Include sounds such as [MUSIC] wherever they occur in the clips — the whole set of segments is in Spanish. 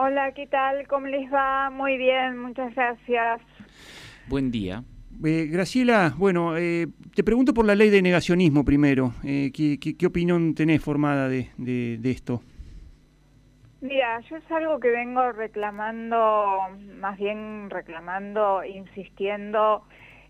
Hola, ¿qué tal? ¿Cómo les va? Muy bien, muchas gracias. Buen día. Eh, Graciela, bueno, eh, te pregunto por la ley de negacionismo primero. Eh, ¿qué, qué, qué opinión tenés formada de, de, de, esto? Mira, yo es algo que vengo reclamando, más bien reclamando, insistiendo,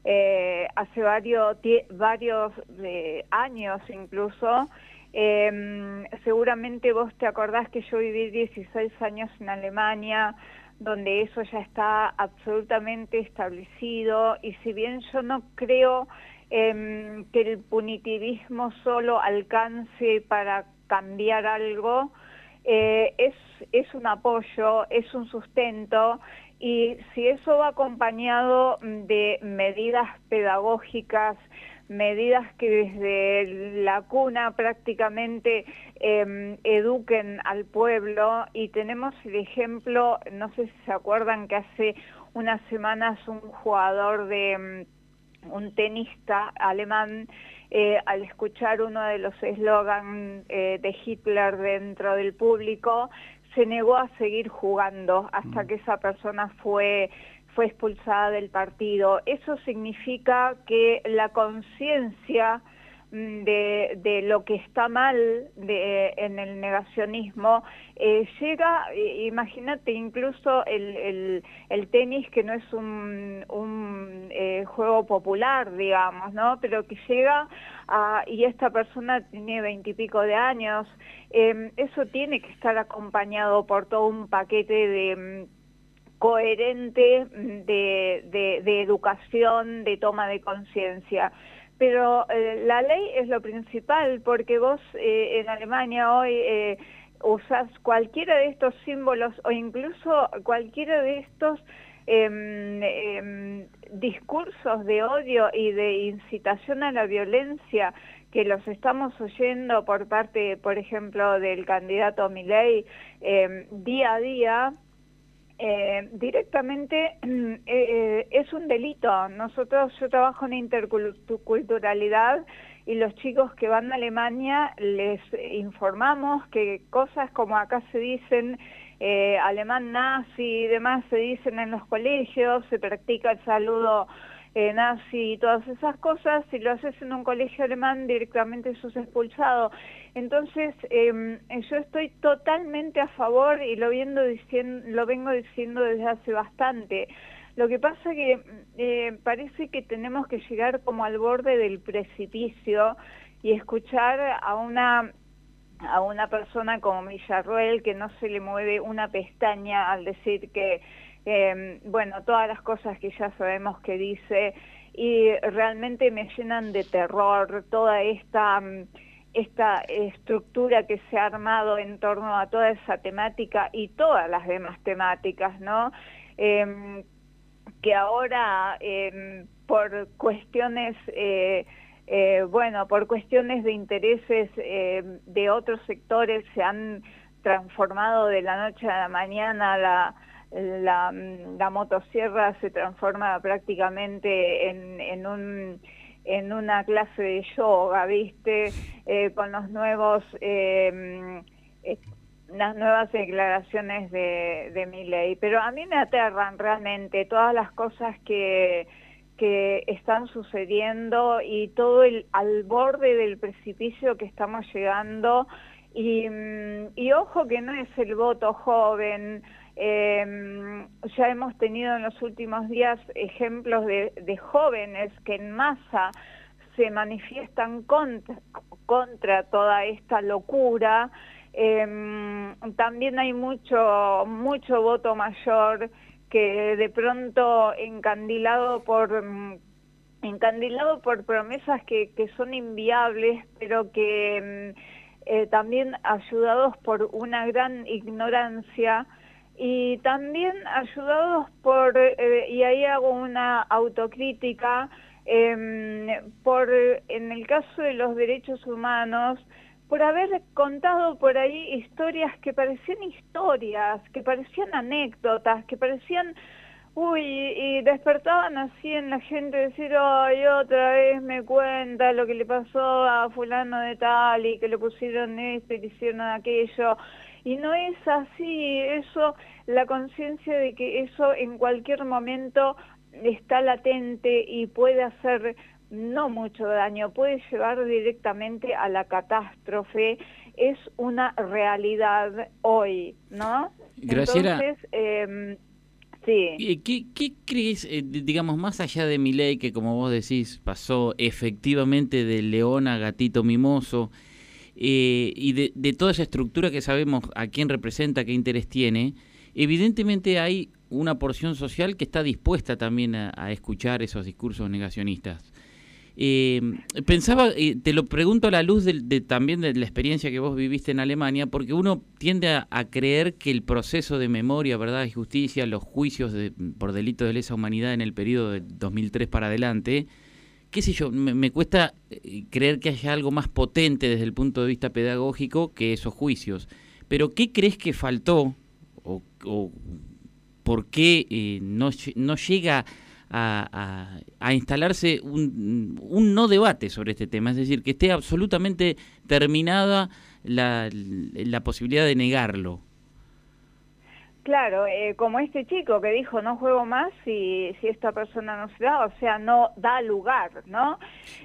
eh, hace varios, varios eh, años incluso. Eh, seguramente vos te acordás que yo viví 16 años en Alemania, donde eso ya está absolutamente establecido y si bien yo no creo eh, que el punitivismo solo alcance para cambiar algo, eh, es un apoyo, es un sustento y si eso va acompañado de medidas pedagógicas, medidas que desde la cuna prácticamente eh, eduquen al pueblo. Y tenemos el ejemplo, no sé si se acuerdan que hace unas semanas un jugador de um, un tenista alemán eh, al escuchar uno de los eslogans eh, de Hitler dentro del público se negó a seguir jugando hasta que esa persona fue fue expulsada del partido. Eso significa que la conciencia mm, de, de, lo que está mal de, en el negacionismo eh, llega, imagínate incluso el, el, tenis que no es un, eh, juego popular, digamos, ¿no? Pero que llega a, y esta persona tiene veintipico de años, eh, eso tiene que estar acompañado por todo un paquete de mm, coherente de, de, de educación, de toma de conciencia. Pero eh, la ley es lo principal porque vos eh, en Alemania hoy eh, usas cualquiera de estos símbolos o incluso cualquiera de estos eh, discursos de odio y de incitación a la violencia que los estamos oyendo por parte, por ejemplo, del candidato Milei día a día, eh, directamente [CLEARS THROAT] eh, eh, es un delito. Nosotros, yo trabajo en interculturalidad y los chicos que van a Alemania les informamos que cosas como acá se dicen, eh, alemán nazi y demás se dicen en los colegios, se practica el saludo eh, nazi y todas esas cosas, si lo haces en un colegio alemán directamente sos expulsado. Entonces, eh, yo estoy totalmente a favor y lo, viendo diciendo, lo vengo diciendo desde hace bastante. Lo que pasa que eh, parece que tenemos que llegar como al borde del precipicio y escuchar a una a una persona como Villarruel que no se le mueve una pestaña al decir que eh, bueno, todas las cosas que ya sabemos que dice y realmente me llenan de terror toda esta, mm, esta estructura que se ha armado en torno a toda esa temática y todas las demás temáticas, ¿no? Eh, que ahora eh, por cuestiones... Eh, eh, bueno, por cuestiones de intereses eh, de otros sectores se han transformado de la noche a la mañana la, la, motosierra se transforma prácticamente en, en, un, en una clase de yoga, ¿viste? Eh, con los nuevos... Eh, eh, las nuevas declaraciones de, de mi ley, pero a mí me aterran realmente todas las cosas que, que están sucediendo y todo el al borde del precipicio que estamos llegando y, y ojo que no es el voto joven, eh, ya hemos tenido en los últimos días ejemplos de, jóvenes que en masa se manifiestan contra, toda esta locura. Eh, también hay mucho, mucho voto mayor que de pronto encandilado por encandilado por promesas que, son inviables, pero que eh, también ayudados por una gran ignorancia, y también ayudados por, eh, y ahí hago una autocrítica, eh, por, en el caso de los derechos humanos, por haber contado por ahí historias que parecían historias, que parecían anécdotas, que parecían, uy, y despertaban así en la gente decir, ay, otra vez me cuenta lo que le pasó a fulano de tal y que le pusieron esto y le hicieron aquello. Y no es así, eso, la conciencia de que eso en cualquier momento está latente y puede hacer no mucho daño, puede llevar directamente a la catástrofe, es una realidad hoy, ¿no? Graciela, Entonces, em, sí. ¿Qué, ¿Qué, crees, eh, digamos, más allá de mi ley, que como vos decís, pasó efectivamente de león a gatito mimoso, eh, y de, de, toda esa estructura que sabemos a quién representa, qué interés tiene, evidentemente hay una porción social que está dispuesta también a escuchar esos discursos negacionistas. Eh, pensaba, eh, te lo pregunto a la luz de, también de la experiencia que vos viviste en Alemania, porque uno tiende a, creer que el proceso de memoria, verdad y justicia, los juicios por delitos de lesa humanidad en el periodo de 2003 para adelante, qué sé yo, me, cuesta eh, creer que haya algo más potente desde el punto de vista pedagógico que esos juicios. Pero ¿qué crees que faltó o, por qué eh, no, no llega a, instalarse un, un, no debate sobre este tema, es decir, que esté absolutamente terminada la, la posibilidad de negarlo. Claro, eh, como este chico que dijo no juego más si, si esta persona no se da, o sea, no da lugar, ¿no?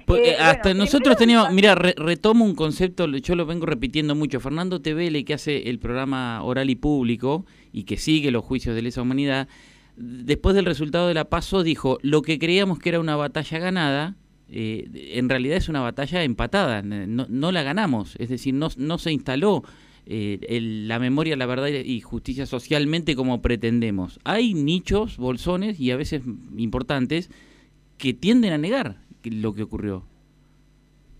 Pues, eh, hasta nosotros teníamos, mira, retomo un concepto, yo lo vengo repitiendo mucho, Fernando Tevele, que hace el programa Oral y Público y que sigue los juicios de lesa humanidad, después del resultado de la PASO dijo, lo que creíamos que era una batalla ganada, eh, en realidad es una batalla empatada, no, no la ganamos, es decir, no, no se instaló eh, la memoria, la verdad y justicia socialmente como pretendemos. Hay nichos, bolsones y a veces importantes que tienden a negar lo que ocurrió.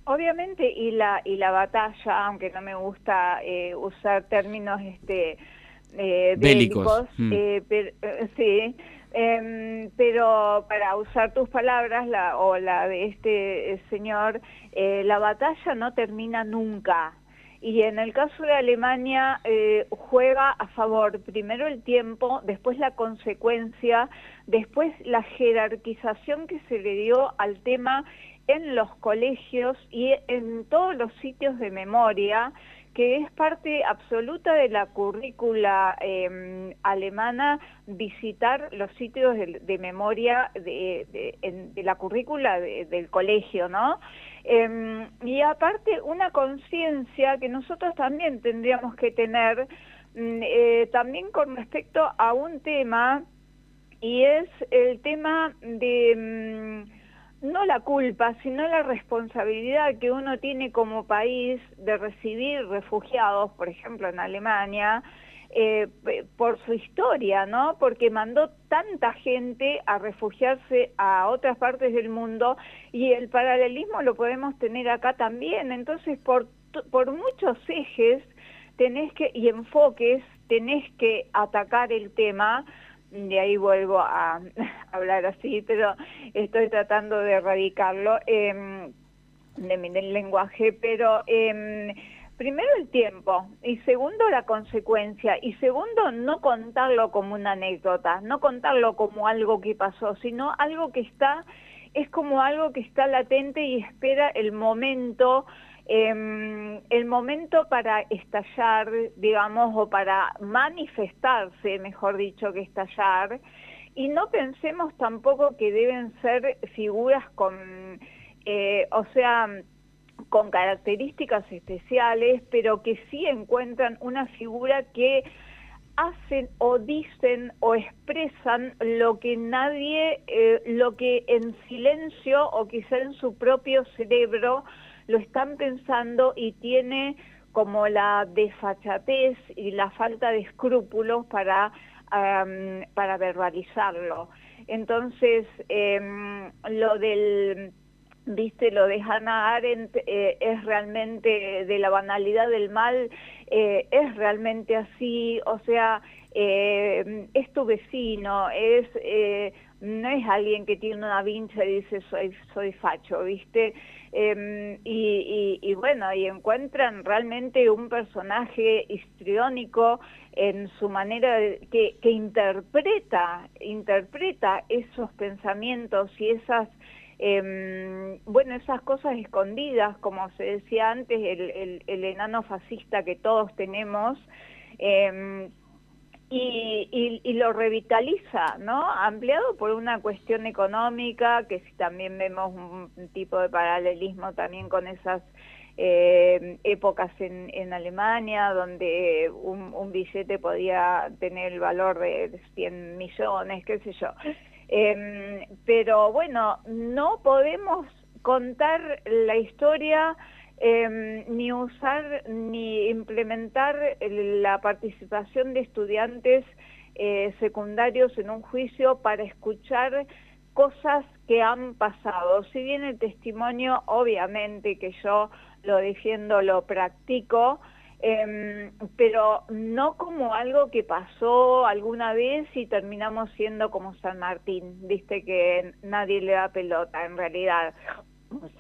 Obviamente, y la, y la batalla, aunque no me gusta eh, usar términos este, eh, bélicos, mm. eh, eh, sí, em, pero para usar tus palabras la, o la de este señor, la batalla no termina nunca. Y en el caso de Alemania juega a favor primero el tiempo, después la consecuencia, después la jerarquización que se le dio al tema en los colegios y en todos los sitios de memoria, que es parte absoluta de la currícula em, alemana visitar los sitios de, memoria de, la currícula del colegio, ¿no? Em, y aparte una conciencia que nosotros también tendríamos que tener mm, eh, también con respecto a un tema y es el tema de... Mm, no la culpa, sino la responsabilidad que uno tiene como país de recibir refugiados, por ejemplo en Alemania, eh, por su historia, ¿no? Porque mandó tanta gente a refugiarse a otras partes del mundo y el paralelismo lo podemos tener acá también. Entonces, por, por muchos ejes tenés que, y enfoques tenés que atacar el tema de ahí vuelvo a, [LAUGHS] hablar así, pero estoy tratando de erradicarlo eh, de lenguaje, pero eh, primero el tiempo y segundo la consecuencia y segundo no contarlo como una anécdota, no contarlo como algo que pasó, sino algo que está, es como algo que está latente y espera el momento eh, el momento para estallar, digamos, o para manifestarse, mejor dicho, que estallar, y no pensemos tampoco que deben ser figuras con, eh, o sea, con características especiales, pero que sí encuentran una figura que hacen o dicen o expresan lo que nadie, eh, lo que en silencio o quizá en su propio cerebro lo están pensando y tiene como la desfachatez y la falta de escrúpulos para, para verbalizarlo. Entonces, em, lo del, viste, lo de Hannah Arendt eh, es realmente de la banalidad del mal, eh, es realmente así, o sea, eh, es tu vecino, es no es alguien que tiene una vincha y dice soy, soy facho, ¿viste? Em, y, bueno, y encuentran realmente un personaje histriónico en su manera que, que interpreta, interpreta esos pensamientos y esas eh, bueno, esas cosas escondidas, como se decía antes, el, enano fascista que todos tenemos, Em, y, lo revitaliza, ¿no? Ampliado por una cuestión económica, que si también vemos un, tipo de paralelismo también con esas eh, épocas en, en, Alemania, donde un, billete podía tener el valor de 100 millones, qué sé yo. Em, pero bueno, no podemos contar la historia Em, ni usar ni implementar la participación de estudiantes eh, secundarios en un juicio para escuchar cosas que han pasado. Si bien el testimonio, obviamente que yo lo defiendo, lo practico, em, pero no como algo que pasó alguna vez y terminamos siendo como San Martín, viste que nadie le da pelota en realidad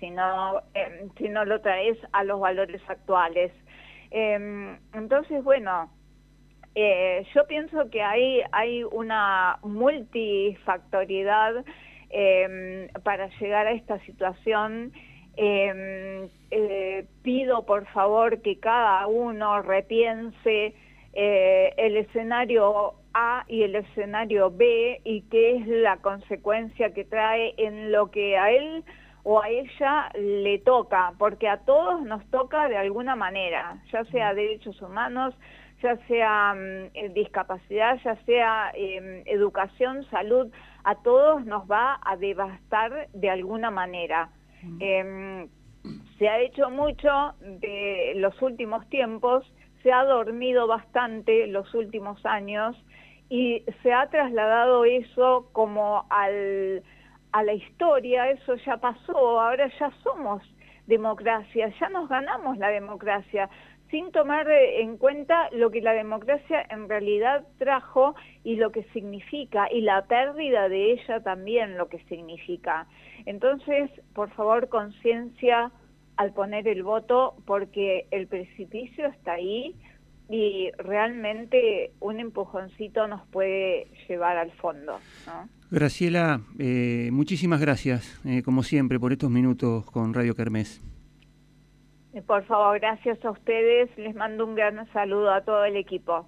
si no, em, si no lo traes a los valores actuales. Em, entonces, bueno, eh, yo pienso que hay, hay una multifactoriedad para llegar a esta situación. Eh, pido por favor que cada uno repiense eh, el escenario A y el escenario B y qué es la consecuencia que trae en lo que a él o a ella le toca, porque a todos nos toca de alguna manera, ya sea derechos humanos, ya sea mm, discapacidad, ya sea em, educación, salud, a todos nos va a devastar de alguna manera. Em, se ha hecho mucho de los últimos tiempos, se ha dormido bastante los últimos años y se ha trasladado eso como al a la historia, eso ya pasó, ahora ya somos democracia, ya nos ganamos la democracia, sin tomar en cuenta lo que la democracia en realidad trajo y lo que significa, y la pérdida de ella también lo que significa. Entonces, por favor, conciencia al poner el voto, porque el precipicio está ahí y realmente un empujoncito nos puede llevar al fondo. ¿no? Graciela, eh, muchísimas gracias, eh, como siempre, por estos minutos con Radio Kermés. Por favor, gracias a ustedes. Les mando un gran saludo a todo el equipo.